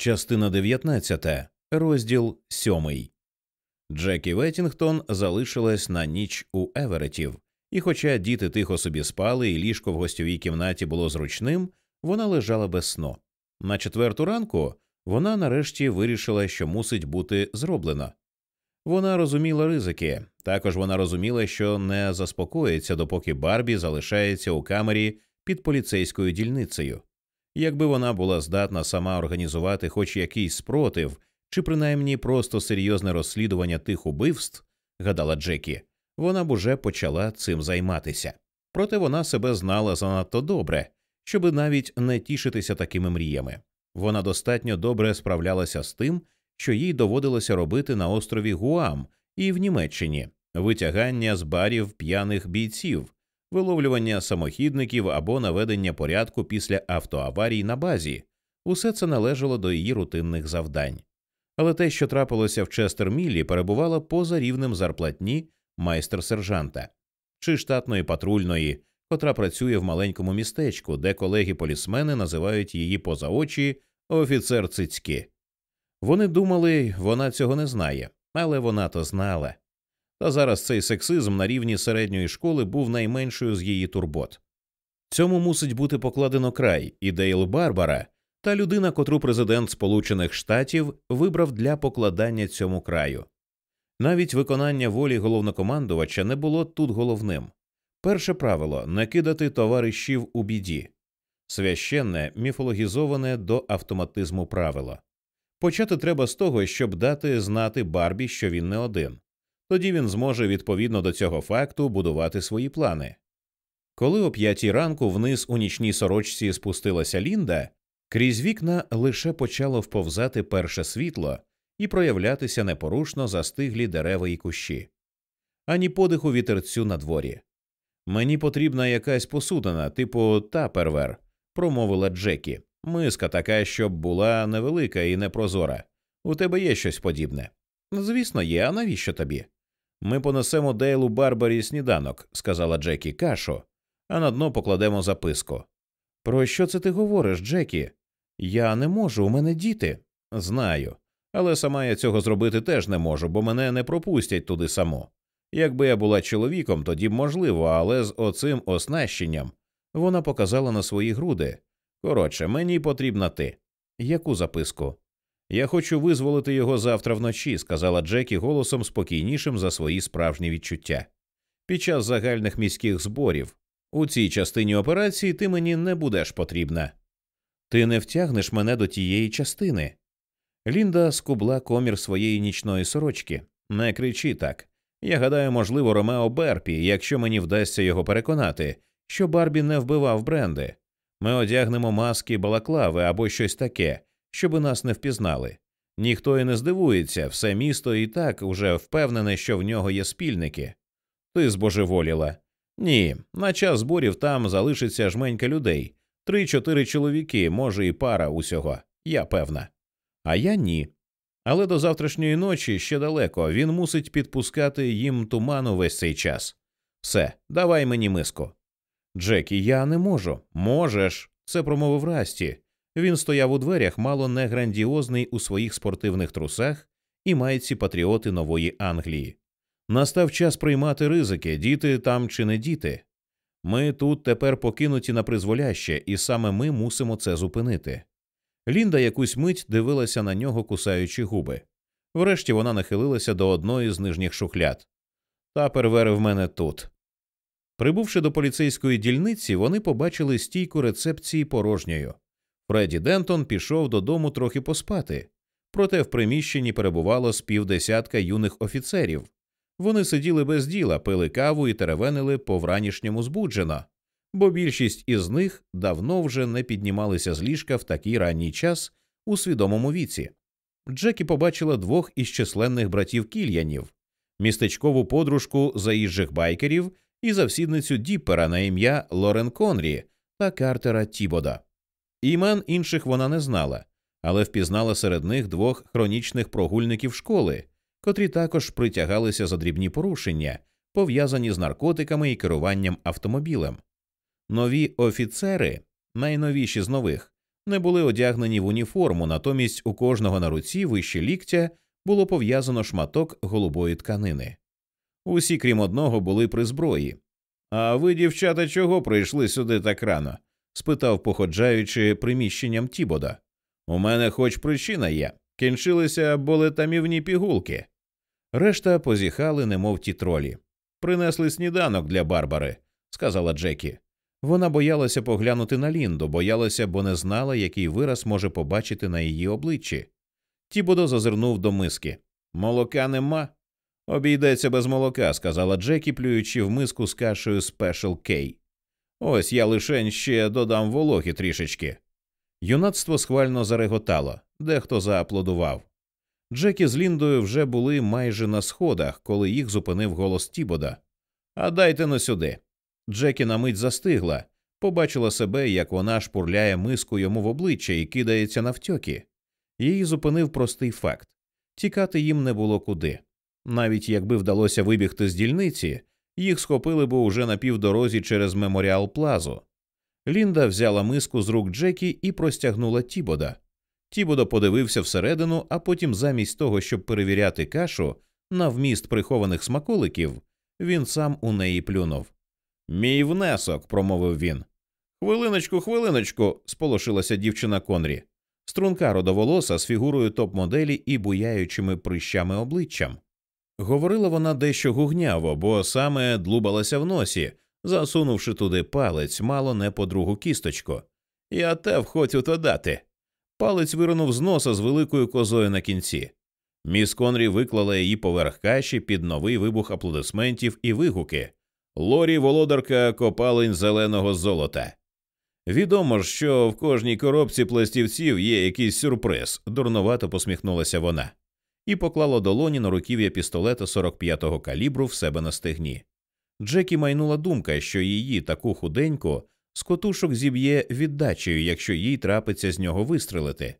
Частина 19. Розділ 7. Джекі Веттінгтон залишилась на ніч у Еверетів, і, хоча діти тихо собі спали, і ліжко в гостьовій кімнаті було зручним, вона лежала без сну. На четверту ранку вона нарешті вирішила, що мусить бути зроблено. Вона розуміла ризики. Також вона розуміла, що не заспокоїться, допоки Барбі залишається у камері під поліцейською дільницею. Якби вона була здатна сама організувати хоч якийсь спротив, чи принаймні просто серйозне розслідування тих убивств, гадала Джекі, вона б уже почала цим займатися. Проте вона себе знала занадто добре, щоби навіть не тішитися такими мріями. Вона достатньо добре справлялася з тим, що їй доводилося робити на острові Гуам і в Німеччині витягання з барів п'яних бійців, виловлювання самохідників або наведення порядку після автоаварій на базі. Усе це належало до її рутинних завдань. Але те, що трапилося в Честермілі, перебувало поза рівнем зарплатні майстер сержанта чи штатної патрульної, котра працює в маленькому містечку, де колеги полісмени називають її поза очі офіцер цицьки. Вони думали, вона цього не знає, але вона то знала. Та зараз цей сексизм на рівні середньої школи був найменшою з її турбот. Цьому мусить бути покладено край, і Дейл Барбара, та людина, котру президент Сполучених Штатів вибрав для покладання цьому краю. Навіть виконання волі головнокомандувача не було тут головним. Перше правило не кидати товаришів у біді, священне, міфологізоване до автоматизму правило. Почати треба з того, щоб дати знати Барбі, що він не один. Тоді він зможе відповідно до цього факту будувати свої плани. Коли о п'ятій ранку вниз у нічній сорочці спустилася Лінда, крізь вікна лише почало вповзати перше світло і проявлятися непорушно застиглі дерева і кущі, ані подиху вітерцю на дворі. Мені потрібна якась посудина, типу тапервер, промовила Джекі. Миска така, щоб була невелика і непрозора. У тебе є щось подібне. Звісно, є, а навіщо тобі? Ми понесемо Дейлу Барбарі сніданок, сказала Джекі, кашу, а на дно покладемо записку. Про що це ти говориш, Джекі? Я не можу, у мене діти. Знаю. Але сама я цього зробити теж не можу, бо мене не пропустять туди само. Якби я була чоловіком, тоді б можливо, але з оцим оснащенням вона показала на свої груди. Коротше, мені потрібна ти. Яку записку? Я хочу визволити його завтра вночі, сказала Джекі голосом спокійнішим за свої справжні відчуття. Під час загальних міських зборів у цій частині операції ти мені не будеш потрібна. Ти не втягнеш мене до тієї частини. Лінда скубла комір своєї нічної сорочки. Не кричи так. Я гадаю, можливо, Ромео Берпі, якщо мені вдасться його переконати, що Барбі не вбивав бренди. Ми одягнемо маски балаклави або щось таке, щоби нас не впізнали. Ніхто і не здивується, все місто і так уже впевнене, що в нього є спільники. Ти збожеволіла. Ні, на час зборів там залишиться жменька людей три-чотири чоловіки, може, і пара усього, я певна. А я ні. Але до завтрашньої ночі ще далеко він мусить підпускати їм туману весь цей час. Все, давай мені миску. Джекі, я не можу. Можеш. Це промовив Расті. Він стояв у дверях, мало не грандіозний у своїх спортивних трусах і майці патріоти нової Англії. Настав час приймати ризики, діти там чи не діти. Ми тут тепер покинуті на призволяще, і саме ми мусимо це зупинити. Лінда якусь мить дивилася на нього, кусаючи губи. Врешті вона нахилилася до одної з нижніх шухляд. Тапер в мене тут. Прибувши до поліцейської дільниці, вони побачили стійку рецепції порожньою. Фредді Дентон пішов додому трохи поспати, проте в приміщенні перебувало з півдесятка юних офіцерів. Вони сиділи без діла, пили каву і теревенили по вранішньому збуджено, бо більшість із них давно вже не піднімалися з ліжка в такий ранній час у свідомому віці. Джекі побачила двох із численних братів кільянів, містечкову подружку заїжджих байкерів і завсідницю Діппера на ім'я Лорен Конрі та Картера Тібода. Імен інших вона не знала, але впізнала серед них двох хронічних прогульників школи, котрі також притягалися за дрібні порушення, пов'язані з наркотиками і керуванням автомобілем. Нові офіцери, найновіші з нових, не були одягнені в уніформу, натомість у кожного на руці вище ліктя було пов'язано шматок голубої тканини. Усі, крім одного, були при зброї. А ви, дівчата, чого прийшли сюди так рано? Спитав, походжаючи приміщенням Тібода. У мене хоч причина є. Кінчилися болетамівні пігулки. Решта позіхали, немов ті тролі. Принесли сніданок для Барбари, сказала Джекі. Вона боялася поглянути на Лінду, боялася, бо не знала, який вираз може побачити на її обличчі. Тібодо зазирнув до миски. Молока нема. Обійдеться без молока, сказала Джекі, плюючи в миску з кашею Special K. Ось я лишень ще додам вологі трішечки. Юнацтво схвально зареготало, дехто зааплодував. Джекі з Ліндою вже були майже на сходах, коли їх зупинив голос Тібода. А дайте но сюди. Джекі на мить застигла, побачила себе, як вона шпурляє миску йому в обличчя і кидається навтьоки. Її зупинив простий факт тікати їм не було куди. Навіть якби вдалося вибігти з дільниці, їх схопили б уже на півдорозі через меморіал плазу. Лінда взяла миску з рук Джекі і простягнула Тібода. Тібодо подивився всередину, а потім, замість того, щоб перевіряти кашу на вміст прихованих смаколиків, він сам у неї плюнув. Мій внесок, промовив він. Хвилиночку, хвилиночку, сполошилася дівчина Конрі. Струнка родоволоса з фігурою топ моделі і буяючими прищами обличчям. Говорила вона дещо гугняво, бо саме длубалася в носі, засунувши туди палець, мало не по другу кісточку. Я те хочу то дати. Палець виринув з носа з великою козою на кінці. Міс Конрі виклала її поверх каші під новий вибух аплодисментів і вигуки. Лорі володарка копалень зеленого золота. Відомо ж, що в кожній коробці пластівців є якийсь сюрприз, дурновато посміхнулася вона, і поклала долоні на руків'я пістолета 45-го калібру в себе на стегні. Джекі майнула думка, що її таку худеньку з котушок зіб'є віддачею, якщо їй трапиться з нього вистрелити.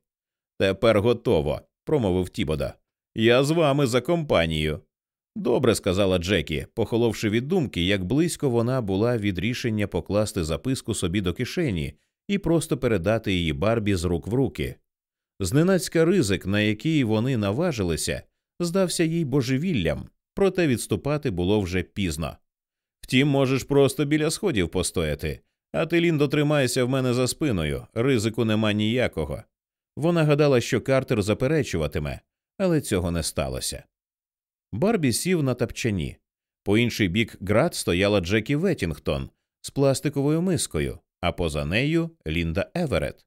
Тепер готово, промовив Тібода. Я з вами за компанію. Добре, сказала Джекі, похоловши від думки, як близько вона була від рішення покласти записку собі до кишені і просто передати її Барбі з рук в руки. Зненацька ризик, на який вони наважилися, здався їй божевіллям, проте відступати було вже пізно. Втім, можеш просто біля сходів постояти, а ти Ліндо, тримайся в мене за спиною, ризику нема ніякого. Вона гадала, що Картер заперечуватиме, але цього не сталося. Барбі сів на тапчані. По інший бік град стояла Джекі Веттінгтон з пластиковою мискою, а поза нею Лінда Еверет,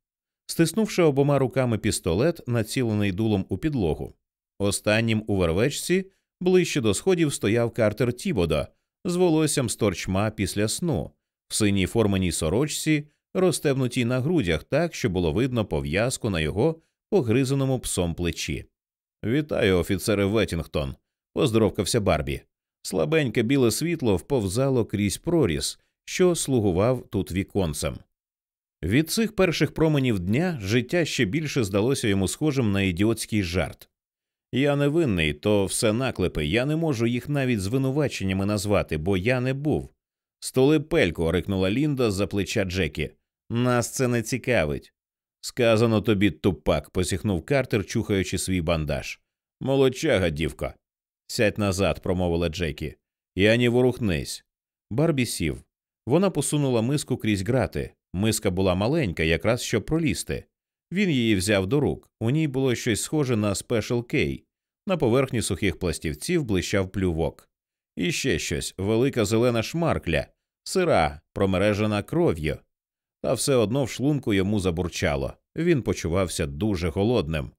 стиснувши обома руками пістолет, націлений дулом у підлогу. Останнім у вервечці ближче до сходів стояв Картер Тібодо з волоссям з торчма після сну, в синій форманій сорочці, розтебнутій на грудях так, що було видно пов'язку на його погризаному псом плечі. Вітаю, офіцере Веттінгтон поздоровкався Барбі. Слабеньке біле світло вповзало крізь проріз, що слугував тут віконцем. Від цих перших променів дня життя ще більше здалося йому схожим на ідіотський жарт. Я не винний, то все наклепи, я не можу їх навіть звинуваченнями назвати, бо я не був. Столи пелько, рикнула Лінда з за плеча Джекі. Нас це не цікавить. Сказано тобі тупак, посіхнув Картер, чухаючи свій бандаж. Молодчага, дівка. Сядь назад, промовила Джекі. І ані ворухнись. Барбі сів. Вона посунула миску крізь грати. Миска була маленька, якраз щоб пролізти. Він її взяв до рук. У ній було щось схоже на спешл кей. На поверхні сухих пластівців блищав плювок. І ще щось велика зелена шмаркля, сира, промережена кров'ю. Та все одно в шлунку йому забурчало. Він почувався дуже голодним,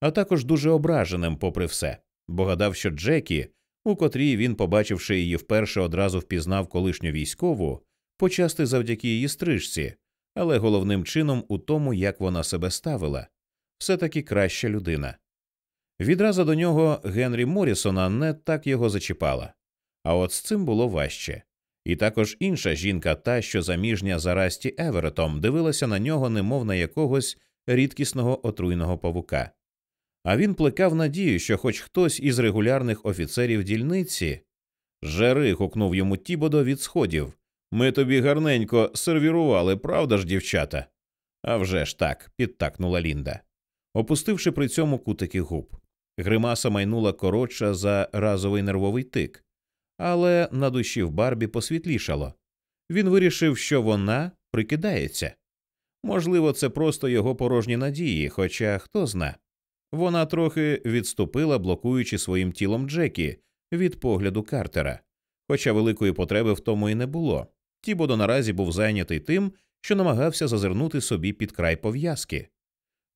а також дуже ображеним, попри все бо гадав, що Джекі, у котрій він, побачивши її вперше, одразу впізнав колишню військову, почасти завдяки її стрижці, але головним чином у тому, як вона себе ставила, все таки краща людина. Відразу до нього Генрі Морісона не так його зачіпала, а от з цим було важче. І також інша жінка, та, що заміжня за Расті Еверетом, дивилася на нього, немов на якогось рідкісного отруйного павука а він плекав надію, що хоч хтось із регулярних офіцерів дільниці. Жери. гукнув йому Тібодо від сходів. Ми тобі гарненько сервірували, правда ж, дівчата? «А вже ж так, підтакнула Лінда, опустивши при цьому кутики губ. Гримаса майнула коротша за разовий нервовий тик, але на душі в Барбі посвітлішало. Він вирішив, що вона прикидається. Можливо, це просто його порожні надії, хоча хто зна. Вона трохи відступила, блокуючи своїм тілом Джекі від погляду Картера, хоча великої потреби в тому і не було. Тібодо наразі був зайнятий тим, що намагався зазирнути собі під край пов'язки.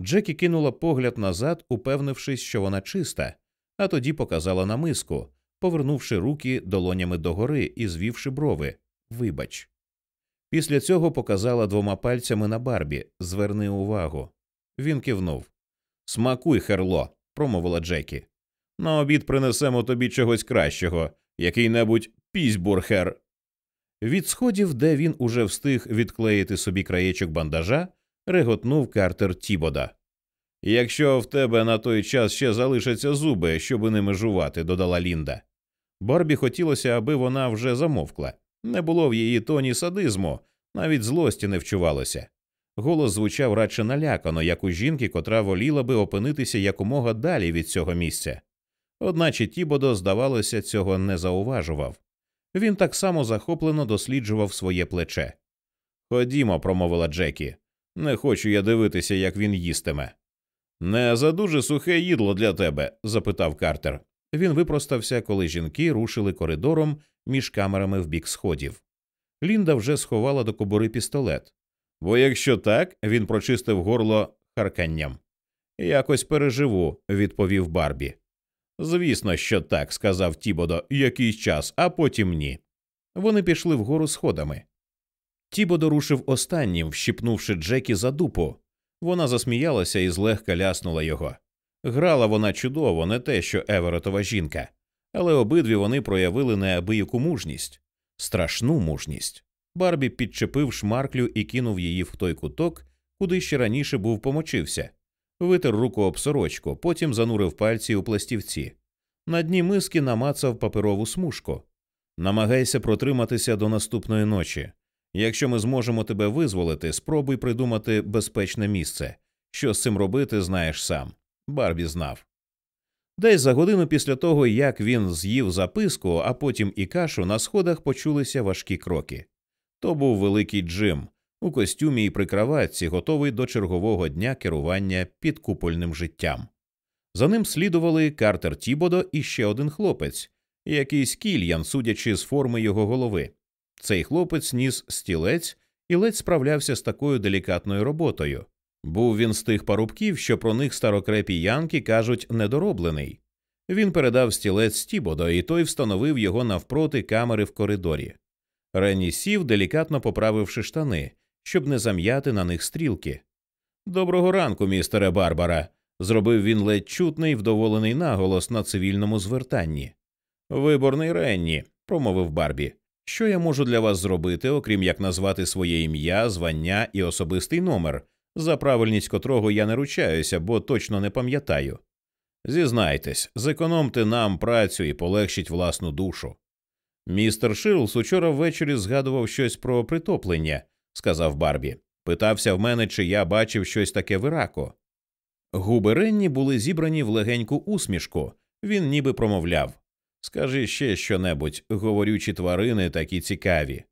Джекі кинула погляд назад, упевнившись, що вона чиста, а тоді показала на миску, повернувши руки долонями догори і звівши брови. Вибач. Після цього показала двома пальцями на Барбі Зверни увагу. Він кивнув. Смакуй, херло, промовила Джекі. На обід принесемо тобі чогось кращого, який небудь пізьбургер. Від сходів, де він уже встиг відклеїти собі краєчок бандажа, реготнув Картер Тібода. Якщо в тебе на той час ще залишаться зуби, щоб ними жувати, додала Лінда. Барбі хотілося, аби вона вже замовкла. Не було в її тоні садизму, навіть злості не вчувалося. Голос звучав радше налякано, як у жінки, котра воліла би опинитися якомога далі від цього місця. Одначе Тібодо, здавалося, цього не зауважував. Він так само захоплено досліджував своє плече. Ходімо, промовила Джекі. Не хочу я дивитися, як він їстиме. Не за дуже сухе їдло для тебе? запитав Картер. Він випростався, коли жінки рушили коридором між камерами в бік сходів. Лінда вже сховала до кобури пістолет. Бо якщо так, він прочистив горло харканням. Якось переживу, відповів Барбі. Звісно, що так, сказав Тібодо, якийсь час, а потім ні. Вони пішли вгору сходами. Тібодо рушив останнім, вщипнувши Джекі за дупу. Вона засміялася і злегка ляснула його. Грала вона чудово, не те, що Еверетова жінка, але обидві вони проявили неабияку мужність, страшну мужність. Барбі підчепив шмарклю і кинув її в той куток, куди ще раніше був помочився, витер руку об сорочку, потім занурив пальці у пластівці. На дні миски намацав паперову смужку. Намагайся протриматися до наступної ночі. Якщо ми зможемо тебе визволити, спробуй придумати безпечне місце. Що з цим робити, знаєш сам. Барбі знав. Десь за годину після того, як він з'їв записку, а потім і кашу, на сходах почулися важкі кроки. То був великий Джим у костюмі і при краватці, готовий до чергового дня керування підкупольним життям. За ним слідували Картер Тібодо і ще один хлопець, якийсь кільян, судячи з форми його голови. Цей хлопець ніс стілець і ледь справлявся з такою делікатною роботою. Був він з тих парубків, що про них старокрепі янки кажуть недороблений. Він передав стілець Тібодо, і той встановив його навпроти камери в коридорі. Ренні сів, делікатно поправивши штани, щоб не зам'яти на них стрілки. Доброго ранку, містере Барбара, зробив він ледь чутний вдоволений наголос на цивільному звертанні. Виборний Ренні, промовив Барбі. Що я можу для вас зробити, окрім як назвати своє ім'я, звання і особистий номер, за правильність котрого я не ручаюся, бо точно не пам'ятаю. Зізнайтесь, зекономте нам працю і полегшіть власну душу. Містер Ширлс учора ввечері згадував щось про притоплення, сказав Барбі. Питався в мене, чи я бачив щось таке в Іраку. Губи Ренні були зібрані в легеньку усмішку, він ніби промовляв Скажи ще щонебудь, говорючі тварини такі цікаві.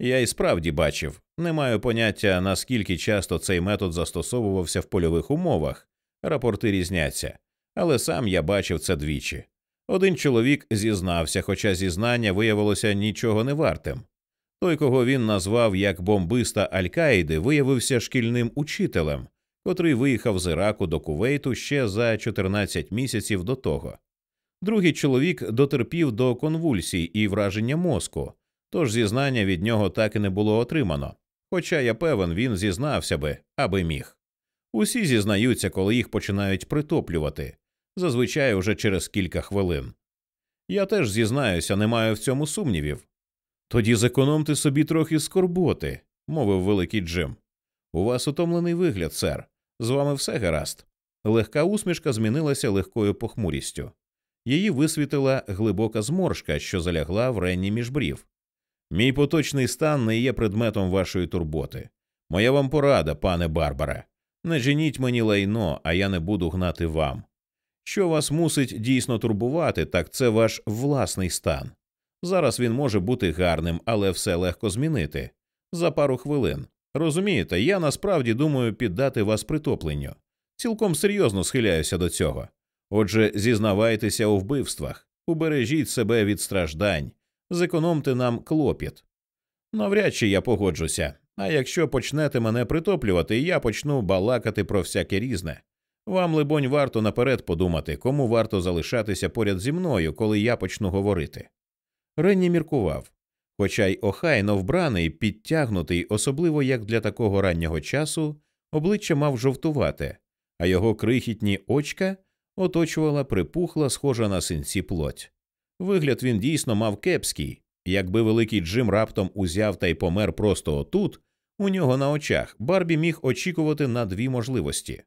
Я й справді бачив, не маю поняття, наскільки часто цей метод застосовувався в польових умовах, рапорти різняться, але сам я бачив це двічі. Один чоловік зізнався, хоча зізнання виявилося нічого не вартим. Той, кого він назвав як бомбиста Аль-Каїди, виявився шкільним учителем, котрий виїхав з Іраку до Кувейту ще за 14 місяців до того. Другий чоловік дотерпів до конвульсій і враження мозку, тож зізнання від нього так і не було отримано. Хоча я певен, він зізнався би, аби міг. Усі зізнаються, коли їх починають притоплювати, зазвичай уже через кілька хвилин. Я теж зізнаюся, не маю в цьому сумнівів. Тоді зекономте собі трохи скорботи, мовив великий Джим. У вас утомлений вигляд, сер. З вами все гаразд. Легка усмішка змінилася легкою похмурістю. Її висвітила глибока зморшка, що залягла в ренні між брів. Мій поточний стан не є предметом вашої турботи. Моя вам порада, пане Барбаре. Не женіть мені лайно, а я не буду гнати вам. Що вас мусить дійсно турбувати, так це ваш власний стан. Зараз він може бути гарним, але все легко змінити за пару хвилин. Розумієте, я насправді думаю піддати вас притопленню. Цілком серйозно схиляюся до цього. Отже, зізнавайтеся у вбивствах, убережіть себе від страждань, зекономте нам клопіт. Навряд чи я погоджуся, а якщо почнете мене притоплювати, я почну балакати про всяке різне. Вам, либонь, варто наперед подумати, кому варто залишатися поряд зі мною, коли я почну говорити. Ренні міркував, хоча й охайно вбраний, підтягнутий, особливо як для такого раннього часу, обличчя мав жовтувати, а його крихітні очка оточувала припухла, схожа на синці плоть. Вигляд він дійсно мав кепський. Якби великий Джим раптом узяв та й помер просто отут, у нього на очах Барбі міг очікувати на дві можливості.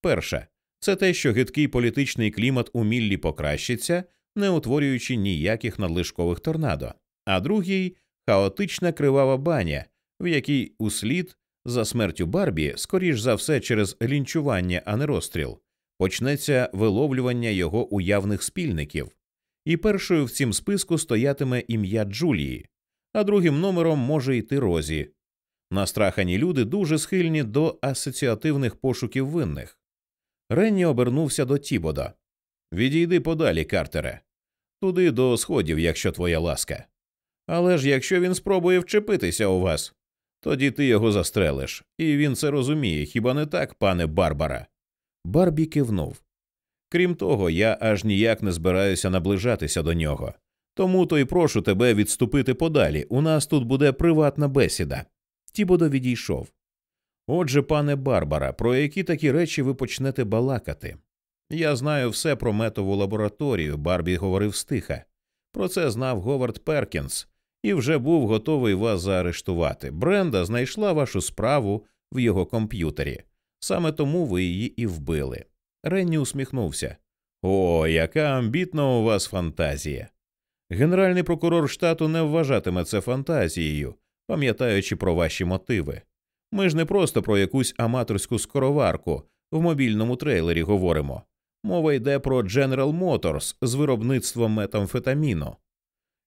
Перша це те, що гидкий політичний клімат у Міллі покращиться, не утворюючи ніяких надлишкових торнадо, а другий хаотична кривава баня, в якій услід за смертю Барбі, скоріш за все через лінчування, а не розстріл, почнеться виловлювання його уявних спільників, і першою в цім списку стоятиме ім'я Джулії, а другим номером може йти Розі. Настрахані люди дуже схильні до асоціативних пошуків винних. Ренні обернувся до Тібода. Відійди подалі, Картере, туди до сходів, якщо твоя ласка. Але ж якщо він спробує вчепитися у вас, тоді ти його застрелиш, і він це розуміє, хіба не так, пане Барбара? Барбі кивнув. Крім того, я аж ніяк не збираюся наближатися до нього. Тому то й прошу тебе відступити подалі. У нас тут буде приватна бесіда. Тібодо відійшов. Отже, пане Барбара, про які такі речі ви почнете балакати? Я знаю все про метову лабораторію, Барбі говорив стиха. Про це знав Говард Перкінс і вже був готовий вас заарештувати. Бренда знайшла вашу справу в його комп'ютері. Саме тому ви її і вбили. Ренні усміхнувся. О, яка амбітна у вас фантазія. Генеральний прокурор штату не вважатиме це фантазією, пам'ятаючи про ваші мотиви. Ми ж не просто про якусь аматорську скороварку в мобільному трейлері говоримо. Мова йде про General Motors з виробництвом метамфетаміну.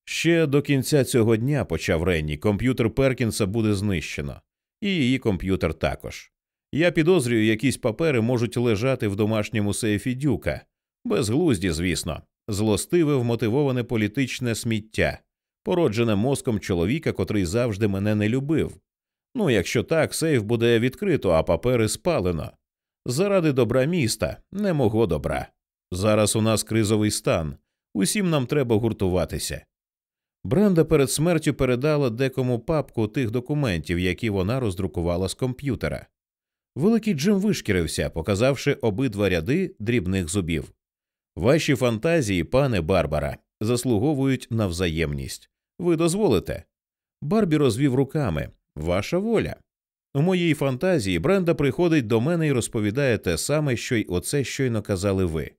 Ще до кінця цього дня, почав Ренні, комп'ютер Перкінса буде знищено, і її комп'ютер також. Я підозрюю, якісь папери можуть лежати в домашньому сейфі дюка, безглузді, звісно, злостиве вмотивоване політичне сміття, породжене мозком чоловіка, котрий завжди мене не любив. Ну, якщо так, сейф буде відкрито, а папери спалено. Заради добра міста, не мого добра. Зараз у нас кризовий стан, усім нам треба гуртуватися. Бренда перед смертю передала декому папку тих документів, які вона роздрукувала з комп'ютера. Великий Джим вишкірився, показавши обидва ряди дрібних зубів. Ваші фантазії, пане Барбара, заслуговують на взаємність. Ви дозволите? Барбі розвів руками. Ваша воля. У моїй фантазії Бренда приходить до мене і розповідає те саме, що й оце щойно казали ви.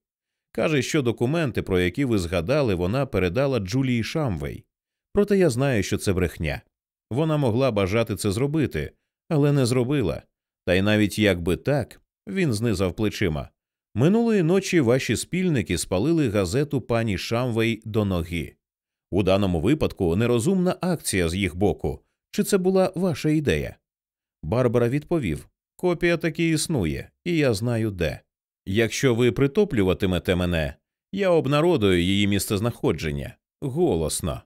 Каже, що документи, про які ви згадали, вона передала Джулії Шамвей. Проте я знаю, що це брехня. Вона могла бажати це зробити, але не зробила. Та й навіть якби так, він знизав плечима. Минулої ночі ваші спільники спалили газету пані Шамвей до ноги. У даному випадку нерозумна акція з їх боку. Чи це була ваша ідея? Барбара відповів Копія таки існує, і я знаю де. Якщо ви притоплюватимете мене, я обнародую її місцезнаходження голосно.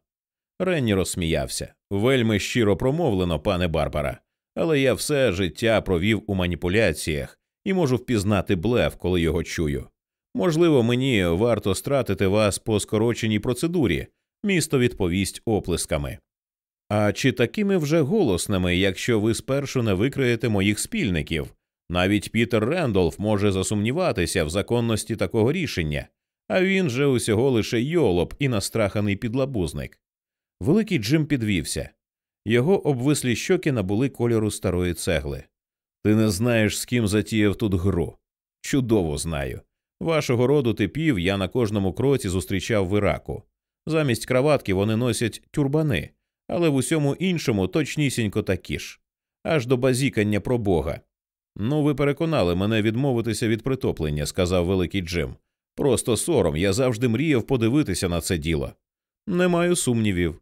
Ренні розсміявся. Вельми щиро промовлено, пане Барбара, але я все життя провів у маніпуляціях і можу впізнати блеф, коли його чую. Можливо, мені варто стратити вас по скороченій процедурі, місто відповість оплесками. А чи такими вже голосними, якщо ви спершу не викриєте моїх спільників? Навіть Пітер Рендолф може засумніватися в законності такого рішення, а він же усього лише йолоп і настраханий підлабузник. Великий Джим підвівся. Його обвислі щоки набули кольору старої цегли. Ти не знаєш, з ким затіяв тут гру. Чудово знаю. Вашого роду типів я на кожному кроці зустрічав в Іраку. Замість краватки вони носять тюрбани, але в усьому іншому точнісінько такі ж. аж до базікання про Бога. Ну, ви переконали мене відмовитися від притоплення, сказав великий Джим. Просто сором, я завжди мріяв подивитися на це діло. Не маю сумнівів.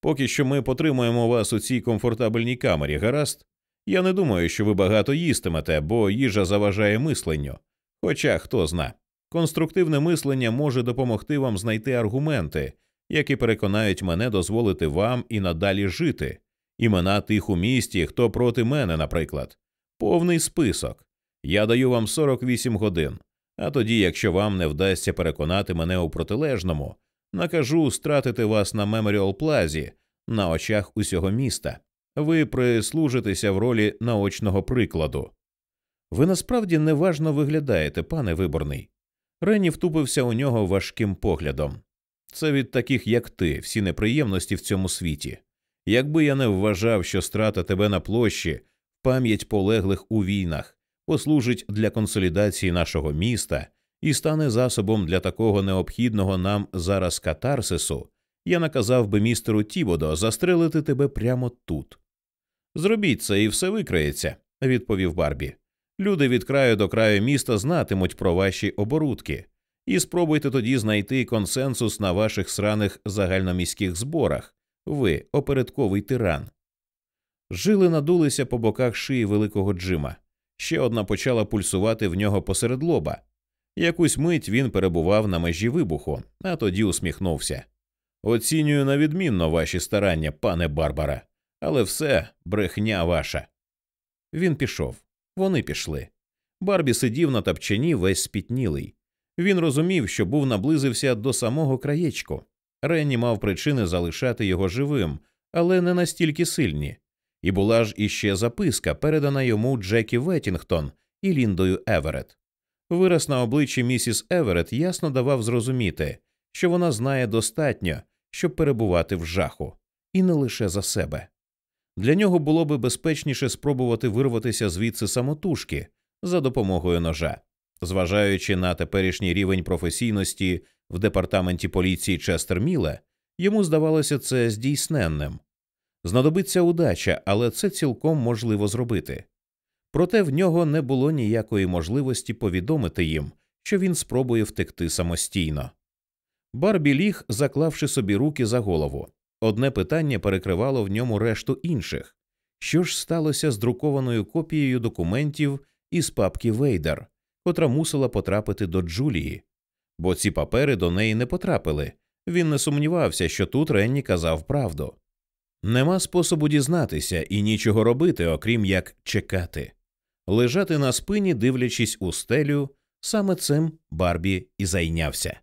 Поки що ми потримуємо вас у цій комфортабельній камері, гаразд? Я не думаю, що ви багато їстимете, бо їжа заважає мисленню. Хоча хто зна. Конструктивне мислення може допомогти вам знайти аргументи, які переконають мене дозволити вам і надалі жити, імена тих у місті, хто проти мене, наприклад, повний список. Я даю вам 48 годин. А тоді, якщо вам не вдасться переконати мене у протилежному, накажу стратити вас на Меморіал Плазі на очах усього міста. Ви прислужитеся в ролі наочного прикладу. Ви насправді неважно виглядаєте, пане виборний. Ренні втупився у нього важким поглядом. Це від таких, як ти, всі неприємності в цьому світі. Якби я не вважав, що страта тебе на площі, пам'ять полеглих у війнах, послужить для консолідації нашого міста і стане засобом для такого необхідного нам зараз катарсису, я наказав би містеру Тібодо застрелити тебе прямо тут. Зробіть це і все викриється, відповів Барбі. Люди від краю до краю міста знатимуть про ваші оборудки, і спробуйте тоді знайти консенсус на ваших сраних загальноміських зборах. Ви опередковий тиран. Жили надулися по боках шиї великого Джима. Ще одна почала пульсувати в нього посеред лоба. Якусь мить він перебував на межі вибуху, а тоді усміхнувся. Оцінюю на відмінно ваші старання, пане Барбара, але все брехня ваша. Він пішов. Вони пішли. Барбі сидів на тапчані весь спітнілий. Він розумів, що був наблизився до самого краєчку. Ренні мав причини залишати його живим, але не настільки сильні. І була ж іще записка, передана йому Джекі Веттінгтон і Ліндою Еверет. Вираз на обличчі місіс Еверет ясно давав зрозуміти, що вона знає достатньо, щоб перебувати в жаху, і не лише за себе. Для нього було би безпечніше спробувати вирватися звідси самотужки за допомогою ножа. Зважаючи на теперішній рівень професійності в департаменті поліції Честерміла, йому здавалося це здійсненним. Знадобиться удача, але це цілком можливо зробити. Проте в нього не було ніякої можливості повідомити їм, що він спробує втекти самостійно. Барбі ліг, заклавши собі руки за голову. Одне питання перекривало в ньому решту інших що ж сталося з друкованою копією документів із папки Вейдер, котра мусила потрапити до Джулії, бо ці папери до неї не потрапили. Він не сумнівався, що тут Ренні казав правду. Нема способу дізнатися і нічого робити, окрім як чекати, лежати на спині, дивлячись у стелю, саме цим Барбі і зайнявся.